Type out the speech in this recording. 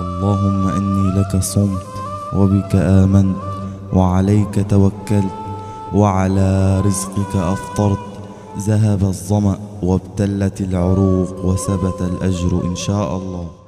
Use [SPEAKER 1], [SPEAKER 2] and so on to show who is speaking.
[SPEAKER 1] اللهم إني لك صمت وبك آمنت وعليك توكلت وعلى رزقك أفطرت. ذهب الظمأ وابتلت العروق وثبت الأجر إن شاء الله.